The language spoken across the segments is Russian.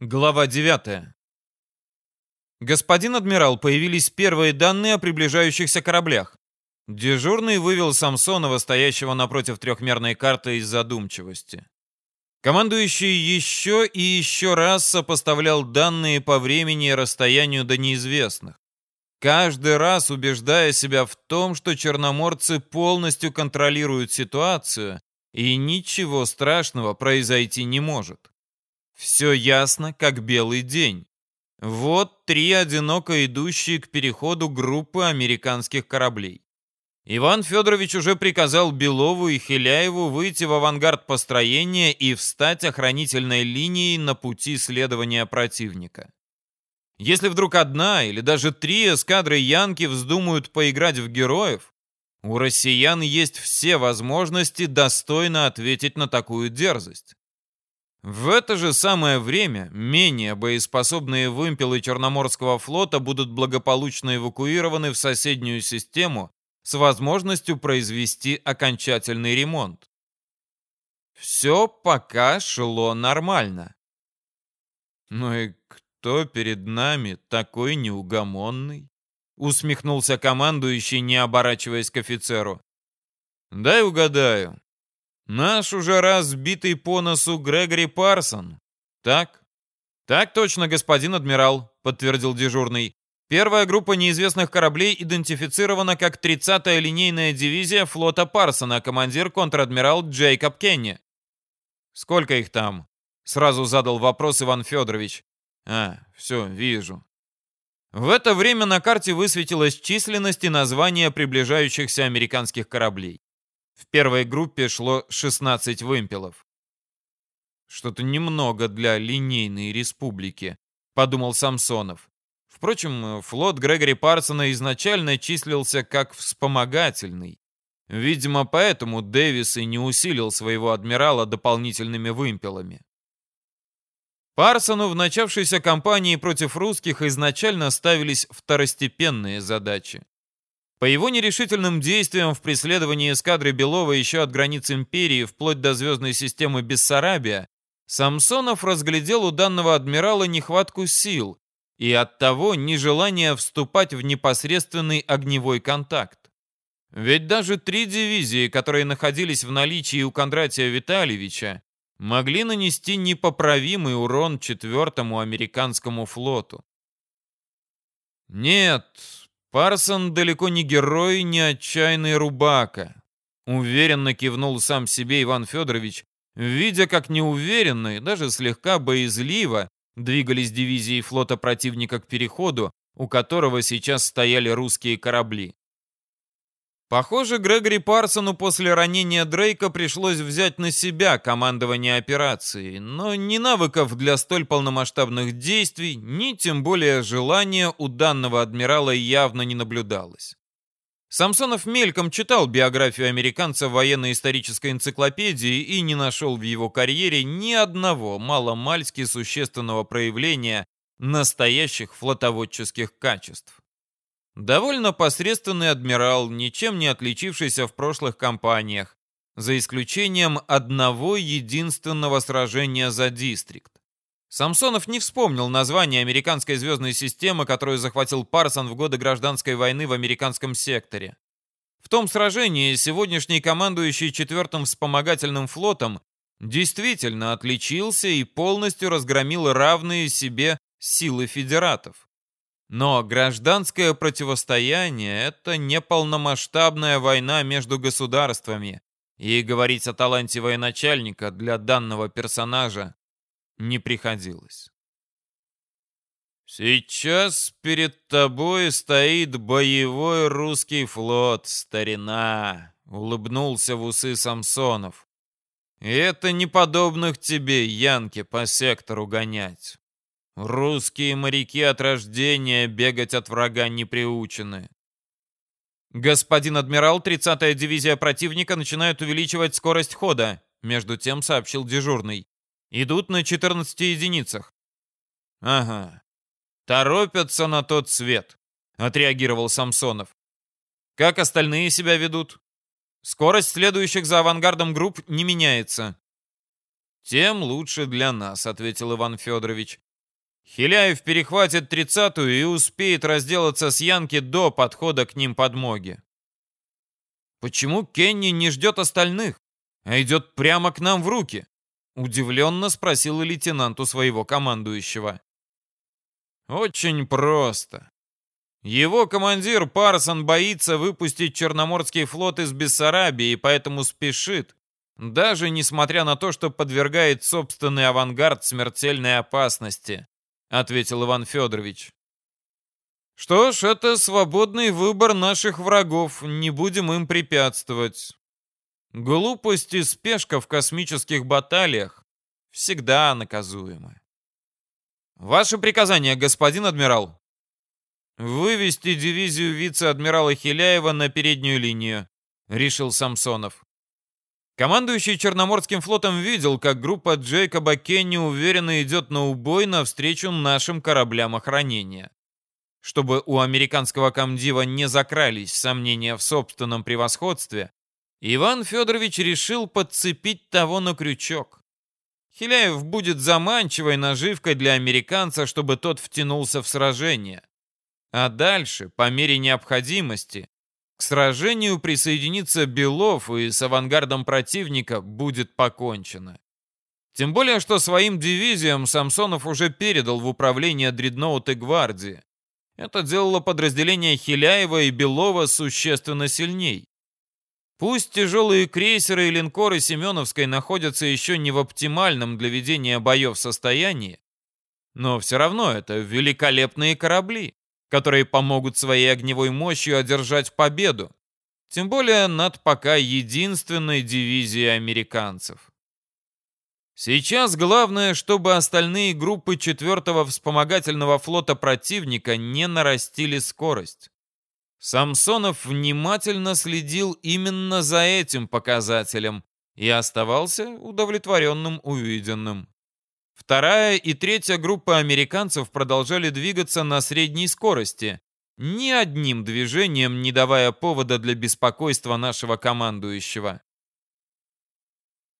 Глава 9. Господин адмирал, появились первые данные о приближающихся кораблях. Дежурный вывел Самсонова, стоящего напротив трехмерной карты из задумчивости. Командующий еще и еще раз сопоставлял данные по времени и расстоянию до неизвестных. Каждый раз убеждая себя в том, что черноморцы полностью контролируют ситуацию и ничего страшного произойти не может. Все ясно, как белый день. Вот три одиноко идущие к переходу группы американских кораблей. Иван Федорович уже приказал Белову и Хиляеву выйти в авангард построения и встать охранительной линией на пути следования противника. Если вдруг одна или даже три эскадры Янки вздумают поиграть в героев, у россиян есть все возможности достойно ответить на такую дерзость. В это же самое время менее боеспособные вымпелы Черноморского флота будут благополучно эвакуированы в соседнюю систему с возможностью произвести окончательный ремонт. Все пока шло нормально. Ну и кто перед нами такой неугомонный? Усмехнулся командующий, не оборачиваясь к офицеру. Дай угадаю. Наш уже раз сбитый по носу Грегори Парсон. Так? Так точно, господин адмирал, подтвердил дежурный. Первая группа неизвестных кораблей идентифицирована как 30-я линейная дивизия флота Парсона, командир контр-адмирал Джейкоб Кенни. Сколько их там? Сразу задал вопрос Иван Федорович. А, все, вижу. В это время на карте высветилась численность и название приближающихся американских кораблей. В первой группе шло 16 вымпелов. Что-то немного для линейной республики, подумал Самсонов. Впрочем, флот Грегори Парсона изначально числился как вспомогательный. Видимо, поэтому Дэвис и не усилил своего адмирала дополнительными вымпелами. Парсону в начавшейся кампании против русских изначально ставились второстепенные задачи. По его нерешительным действиям в преследовании эскадры Белова еще от границ империи вплоть до звездной системы Бессарабия, Самсонов разглядел у данного адмирала нехватку сил и оттого нежелание вступать в непосредственный огневой контакт. Ведь даже три дивизии, которые находились в наличии у Кондратия Витальевича, могли нанести непоправимый урон четвертому американскому флоту. Нет, Парсон далеко не герой, не отчаянный рубака. Уверенно кивнул сам себе Иван Федорович, видя, как неуверенно и даже слегка боязливо двигались дивизии флота противника к переходу, у которого сейчас стояли русские корабли. Похоже, Грегори Парсону после ранения Дрейка пришлось взять на себя командование операцией, но ни навыков для столь полномасштабных действий, ни тем более желания у данного адмирала явно не наблюдалось. Самсонов мельком читал биографию американца в военно-исторической энциклопедии и не нашел в его карьере ни одного маломальски существенного проявления настоящих флотоводческих качеств. Довольно посредственный адмирал, ничем не отличившийся в прошлых кампаниях, за исключением одного единственного сражения за Дистрикт. Самсонов не вспомнил название американской звездной системы, которую захватил Парсон в годы гражданской войны в американском секторе. В том сражении сегодняшний командующий четвертым вспомогательным флотом действительно отличился и полностью разгромил равные себе силы федератов. Но гражданское противостояние — это не полномасштабная война между государствами, и говорить о таланте военачальника для данного персонажа не приходилось. «Сейчас перед тобой стоит боевой русский флот, старина», — улыбнулся в усы Самсонов. «И это неподобных тебе, Янки, по сектору гонять. Русские моряки от рождения бегать от врага не приучены. Господин адмирал, 30-я дивизия противника начинает увеличивать скорость хода, между тем сообщил дежурный. Идут на 14 единицах. Ага. Торопятся на тот свет, отреагировал Самсонов. Как остальные себя ведут? Скорость следующих за авангардом групп не меняется. Тем лучше для нас, ответил Иван Федорович. Хиляев перехватит тридцатую и успеет разделаться с Янки до подхода к ним подмоги. Почему Кенни не ждет остальных, а идет прямо к нам в руки? Удивленно спросил лейтенант у своего командующего. Очень просто. Его командир Парсон боится выпустить Черноморский флот из Бессарабии поэтому спешит, даже несмотря на то, что подвергает собственный авангард смертельной опасности, ответил Иван Федорович. Что ж, это свободный выбор наших врагов, не будем им препятствовать. Глупость и спешка в космических баталиях всегда наказуемы. Ваше приказание, господин адмирал. Вывести дивизию вице-адмирала Хиляева на переднюю линию, решил Самсонов. Командующий Черноморским флотом видел, как группа Джейкоба Кенни уверенно идет на убой навстречу нашим кораблям охранения. Чтобы у американского комдива не закрались сомнения в собственном превосходстве, Иван Федорович решил подцепить того на крючок. Хиляев будет заманчивой наживкой для американца, чтобы тот втянулся в сражение. А дальше, по мере необходимости, к сражению присоединится Белов, и с авангардом противника будет покончено. Тем более, что своим дивизиям Самсонов уже передал в управление дредноуты гвардии. Это делало подразделение Хиляева и Белова существенно сильней. Пусть тяжелые крейсеры и линкоры Семеновской находятся еще не в оптимальном для ведения боев состоянии, но все равно это великолепные корабли, которые помогут своей огневой мощью одержать победу, тем более над пока единственной дивизией американцев. Сейчас главное, чтобы остальные группы 4-го вспомогательного флота противника не нарастили скорость. Самсонов внимательно следил именно за этим показателем и оставался удовлетворенным увиденным. Вторая и третья группы американцев продолжали двигаться на средней скорости, ни одним движением не давая повода для беспокойства нашего командующего.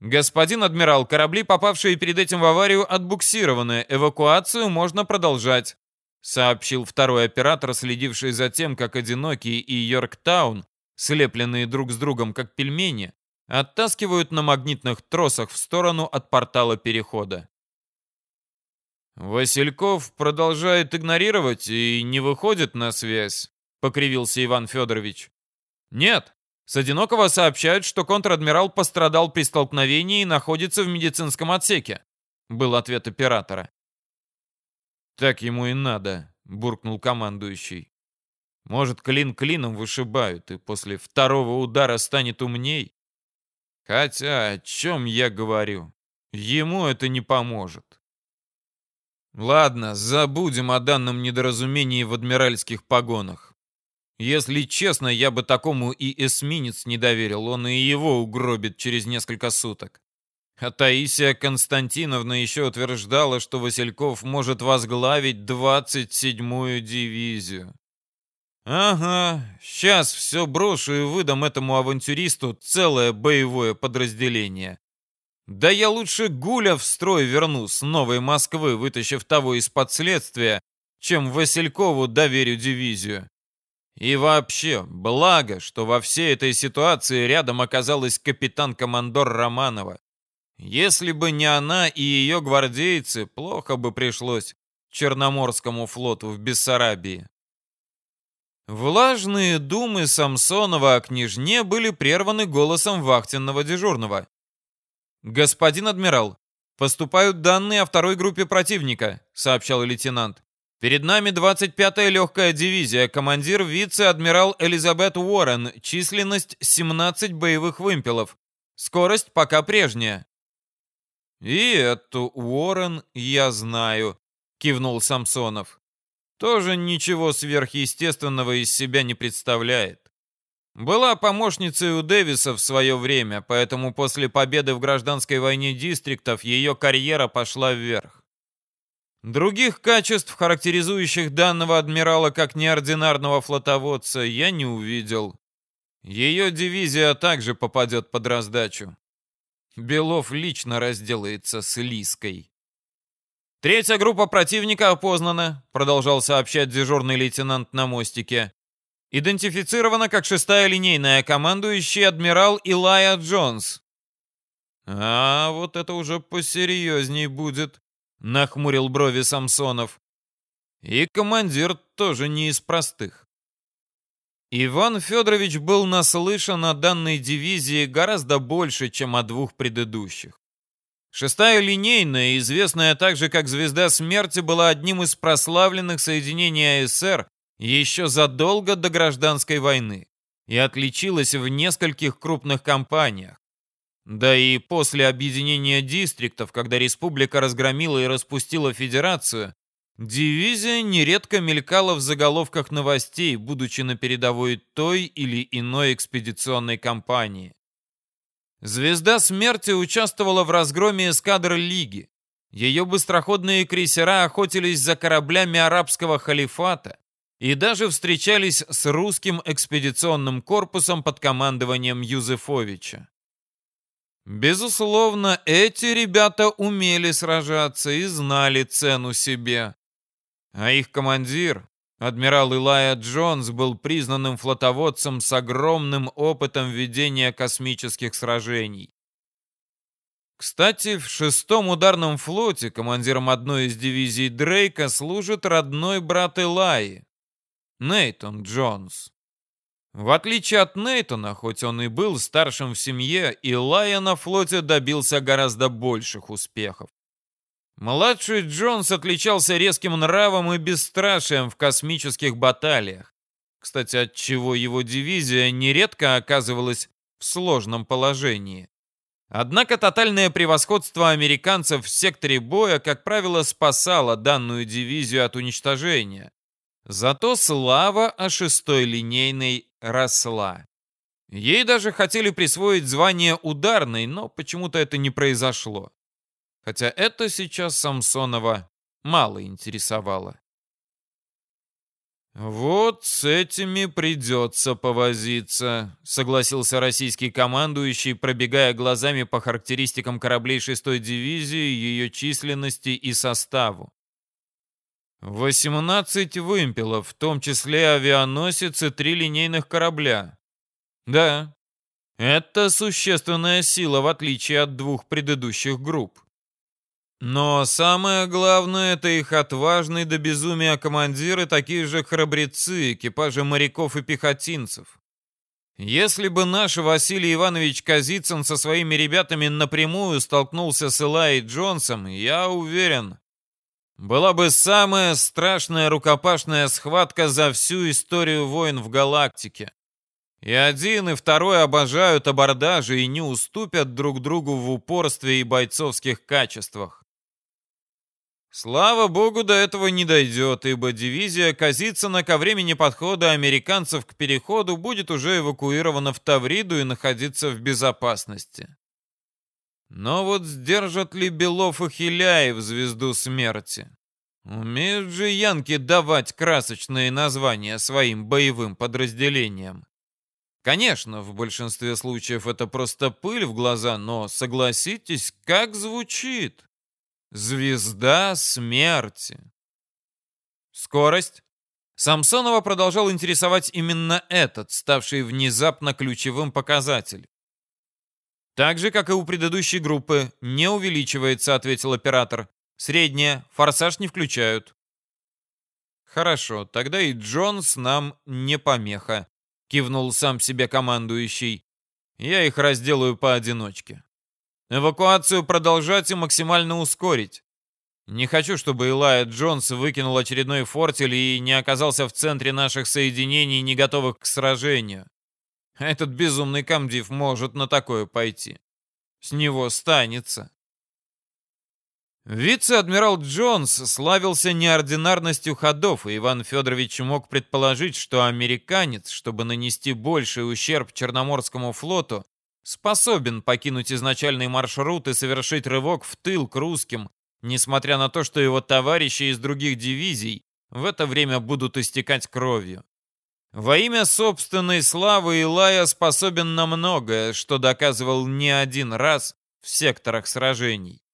«Господин адмирал, корабли, попавшие перед этим в аварию, отбуксированы. Эвакуацию можно продолжать», сообщил второй оператор, следивший за тем, как одинокий и Йорктаун, слепленные друг с другом как пельмени, оттаскивают на магнитных тросах в сторону от портала перехода. «Васильков продолжает игнорировать и не выходит на связь», — покривился Иван Федорович. «Нет, с одинокого сообщают, что контр-адмирал пострадал при столкновении и находится в медицинском отсеке», — был ответ оператора. «Так ему и надо», — буркнул командующий. «Может, клин клином вышибают, и после второго удара станет умней? Хотя, о чем я говорю? Ему это не поможет». Ладно, забудем о данном недоразумении в адмиральских погонах. Если честно, я бы такому и эсминец не доверил, он и его угробит через несколько суток. А Таисия Константиновна еще утверждала, что Васильков может возглавить 27-ю дивизию. Ага, сейчас все брошу и выдам этому авантюристу целое боевое подразделение. Да я лучше Гуля в строй верну с Новой Москвы, вытащив того из-под следствия, чем Василькову доверю дивизию. И вообще, благо, что во всей этой ситуации рядом оказалась капитан-командор Романова. Если бы не она и ее гвардейцы, плохо бы пришлось Черноморскому флоту в Бессарабии. Влажные думы Самсонова о княжне были прерваны голосом вахтенного дежурного. «Господин адмирал, поступают данные о второй группе противника», — сообщал лейтенант. «Перед нами 25-я легкая дивизия, командир вице-адмирал Элизабет Уоррен, численность 17 боевых вымпелов. Скорость пока прежняя. «И эту Уоррен я знаю», — кивнул Самсонов. «Тоже ничего сверхъестественного из себя не представляет. Была помощницей у Дэвиса в свое время, поэтому после победы в гражданской войне дистриктов ее карьера пошла вверх. Других качеств, характеризующих данного адмирала как неординарного флотоводца, я не увидел. Ее дивизия также попадет под раздачу. Белов лично разделается с Лиской. Третья группа противника опознана, продолжал сообщать дежурный лейтенант на мостике. Идентифицирована как шестая линейная командующий адмирал Илая Джонс. А вот это уже посерьезней будет, нахмурил брови Самсонов. И командир тоже не из простых. Иван Федорович был наслышан о данной дивизии гораздо больше, чем о двух предыдущих. Шестая линейная, известная также как «Звезда смерти», была одним из прославленных соединений АСР еще задолго до гражданской войны и отличилась в нескольких крупных кампаниях. Да и после объединения дистриктов, когда республика разгромила и распустила федерацию, дивизия нередко мелькала в заголовках новостей, будучи на передовой той или иной экспедиционной кампании. Звезда смерти участвовала в разгроме эскадр Лиги. Ее быстроходные крейсера охотились за кораблями арабского халифата и даже встречались с русским экспедиционным корпусом под командованием Юзефовича. Безусловно, эти ребята умели сражаться и знали цену себе. А их командир, Адмирал Илая Джонс был признанным флотоводцем с огромным опытом ведения космических сражений. Кстати, в шестом ударном флоте командиром одной из дивизий Дрейка служит родной брат Илаи, Нейтон Джонс. В отличие от Нейтона, хоть он и был старшим в семье, Илая на флоте добился гораздо больших успехов. Младший Джонс отличался резким нравом и бесстрашием в космических баталиях. Кстати, от чего его дивизия нередко оказывалась в сложном положении. Однако тотальное превосходство американцев в секторе боя, как правило, спасало данную дивизию от уничтожения. Зато слава о шестой линейной росла. Ей даже хотели присвоить звание ударной, но почему-то это не произошло хотя это сейчас Самсонова мало интересовало. «Вот с этими придется повозиться», — согласился российский командующий, пробегая глазами по характеристикам кораблей 6-й дивизии, ее численности и составу. 18 вымпелов, в том числе авианосец и три линейных корабля. Да, это существенная сила, в отличие от двух предыдущих групп. Но самое главное, это их отважные до безумия командиры, такие же храбрецы, экипажи моряков и пехотинцев. Если бы наш Василий Иванович Казицын со своими ребятами напрямую столкнулся с Элай Джонсом, я уверен, была бы самая страшная рукопашная схватка за всю историю войн в галактике. И один, и второй обожают абордажи и не уступят друг другу в упорстве и бойцовских качествах. Слава богу, до этого не дойдет, ибо дивизия Казицына ко времени подхода американцев к переходу будет уже эвакуирована в Тавриду и находиться в безопасности. Но вот сдержат ли Белов и Хиляев звезду смерти? Умеют же янки давать красочные названия своим боевым подразделениям. Конечно, в большинстве случаев это просто пыль в глаза, но согласитесь, как звучит. Звезда смерти. Скорость. Самсонова продолжал интересовать именно этот, ставший внезапно ключевым показатель. Так же, как и у предыдущей группы, не увеличивается, ответил оператор. Средняя, форсаж не включают. Хорошо, тогда и Джонс нам не помеха, кивнул сам себе командующий. Я их разделаю поодиночке. Эвакуацию продолжать и максимально ускорить. Не хочу, чтобы Илая Джонс выкинул очередной фортель и не оказался в центре наших соединений, не готовых к сражению. Этот безумный комдив может на такое пойти. С него станется. Вице-адмирал Джонс славился неординарностью ходов, и Иван Федорович мог предположить, что американец, чтобы нанести больший ущерб Черноморскому флоту, способен покинуть изначальный маршрут и совершить рывок в тыл к русским, несмотря на то, что его товарищи из других дивизий в это время будут истекать кровью. Во имя собственной славы Илая способен на многое, что доказывал не один раз в секторах сражений.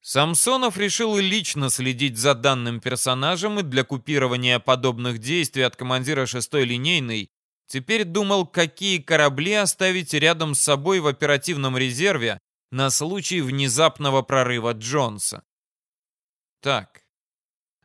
Самсонов решил лично следить за данным персонажем и для купирования подобных действий от командира шестой линейной теперь думал, какие корабли оставить рядом с собой в оперативном резерве на случай внезапного прорыва Джонса. Так,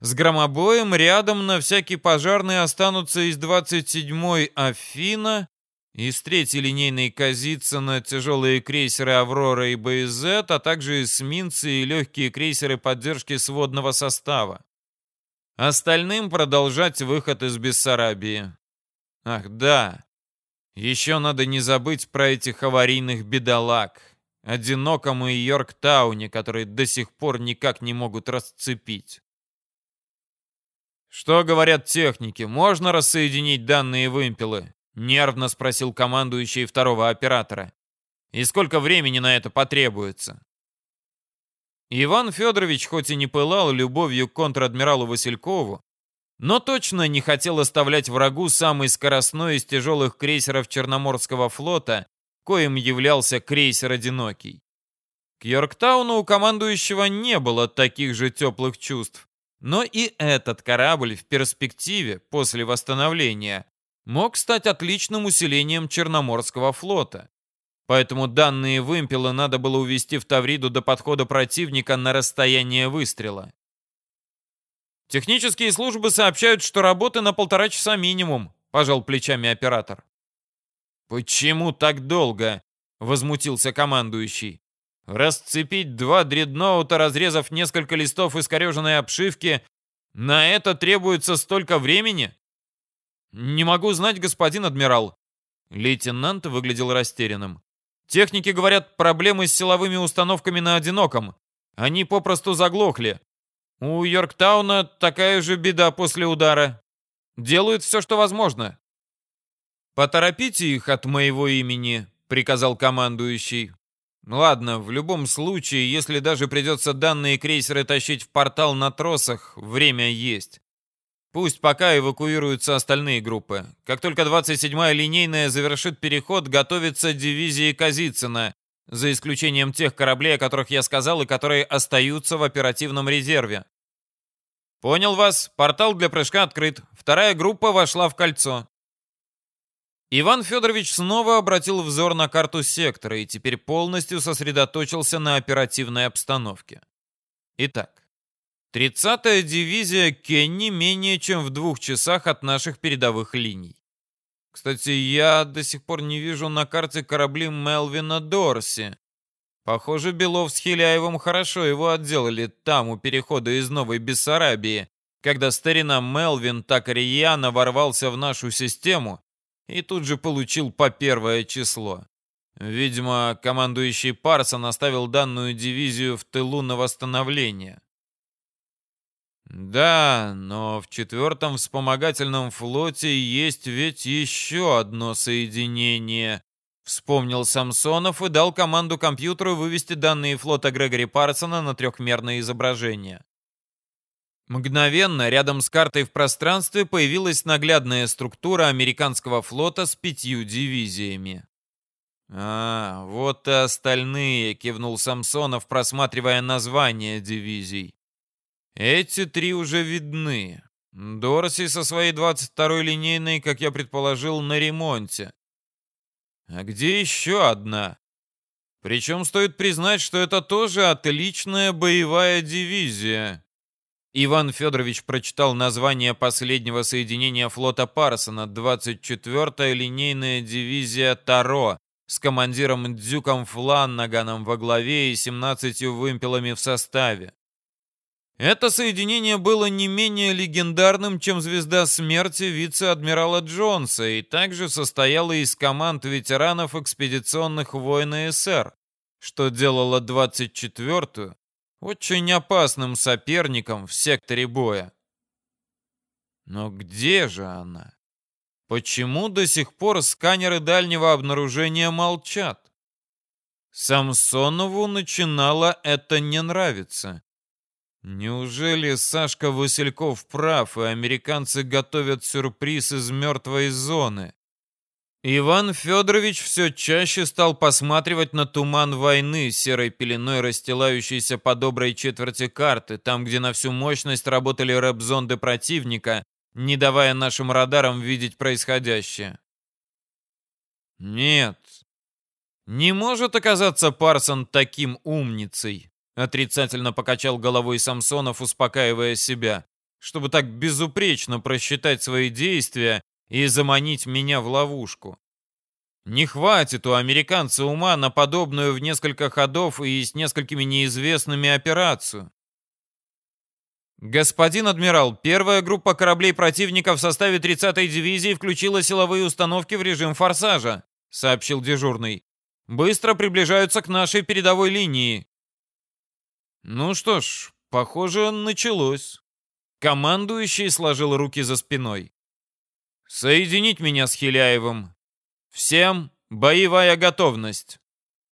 с громобоем рядом на всякий пожарный останутся из 27-й Афина, из третьей линейной Казицына тяжелые крейсеры «Аврора» и «БЗ», а также эсминцы и легкие крейсеры поддержки сводного состава. Остальным продолжать выход из Бессарабии. Ах, да. Еще надо не забыть про этих аварийных бедолаг. Одинокому и Йорктауне, которые до сих пор никак не могут расцепить. Что говорят техники? Можно рассоединить данные вымпелы? Нервно спросил командующий второго оператора. И сколько времени на это потребуется? Иван Федорович хоть и не пылал любовью к контр-адмиралу Василькову, но точно не хотел оставлять врагу самый скоростной из тяжелых крейсеров Черноморского флота, коим являлся крейсер «Одинокий». К Йорктауну у командующего не было таких же теплых чувств, но и этот корабль в перспективе, после восстановления, мог стать отличным усилением Черноморского флота. Поэтому данные вымпелы надо было увести в Тавриду до подхода противника на расстояние выстрела. Технические службы сообщают, что работы на полтора часа минимум, пожал плечами оператор. Почему так долго? Возмутился командующий. Расцепить два дредноута, разрезав несколько листов искореженной обшивки, на это требуется столько времени? «Не могу знать, господин адмирал». Лейтенант выглядел растерянным. «Техники говорят, проблемы с силовыми установками на одиноком. Они попросту заглохли. У Йорктауна такая же беда после удара. Делают все, что возможно». «Поторопите их от моего имени», — приказал командующий. «Ладно, в любом случае, если даже придется данные крейсеры тащить в портал на тросах, время есть. Пусть пока эвакуируются остальные группы. Как только 27-я линейная завершит переход, готовится дивизия Казицына, за исключением тех кораблей, о которых я сказал, и которые остаются в оперативном резерве. Понял вас. Портал для прыжка открыт. Вторая группа вошла в кольцо. Иван Федорович снова обратил взор на карту сектора и теперь полностью сосредоточился на оперативной обстановке. Итак, 30-я дивизия Кенни менее чем в двух часах от наших передовых линий. Кстати, я до сих пор не вижу на карте корабли Мелвина Дорси. Похоже, Белов с Хиляевым хорошо его отделали там, у перехода из Новой Бессарабии, когда старина Мелвин так рьяно ворвался в нашу систему и тут же получил по первое число. Видимо, командующий Парсон оставил данную дивизию в тылу на восстановление. Да, но в четвертом вспомогательном флоте есть ведь еще одно соединение. Вспомнил Самсонов и дал команду компьютеру вывести данные флота Грегори Парсона на трехмерное изображение. Мгновенно рядом с картой в пространстве появилась наглядная структура американского флота с пятью дивизиями. «А, вот и остальные», — кивнул Самсонов, просматривая названия дивизий. Эти три уже видны. Дорси со своей 22-й линейной, как я предположил, на ремонте. А где еще одна? Причем стоит признать, что это тоже отличная боевая дивизия. Иван Федорович прочитал название последнего соединения флота Парсона, 24-я линейная дивизия Таро, с командиром Дзюком Фланнаганом во главе и 17 вымпелами в составе. Это соединение было не менее легендарным, чем «Звезда смерти» вице-адмирала Джонса и также состояло из команд ветеранов экспедиционных войн СССР, что делало 24-ю очень опасным соперником в секторе боя. Но где же она? Почему до сих пор сканеры дальнего обнаружения молчат? Самсонову начинало это не нравиться. Неужели Сашка Васильков прав, и американцы готовят сюрприз из мертвой зоны? Иван Федорович все чаще стал посматривать на туман войны, серой пеленой расстилающейся по доброй четверти карты, там, где на всю мощность работали рэп-зонды противника, не давая нашим радарам видеть происходящее. Нет, не может оказаться Парсон таким умницей, отрицательно покачал головой Самсонов, успокаивая себя, чтобы так безупречно просчитать свои действия и заманить меня в ловушку. Не хватит у американца ума на подобную в несколько ходов и с несколькими неизвестными операцию. Господин адмирал, первая группа кораблей противника в составе 30-й дивизии включила силовые установки в режим форсажа, сообщил дежурный. Быстро приближаются к нашей передовой линии. Ну что ж, похоже, началось. Командующий сложил руки за спиной. Соединить меня с Хиляевым. Всем боевая готовность.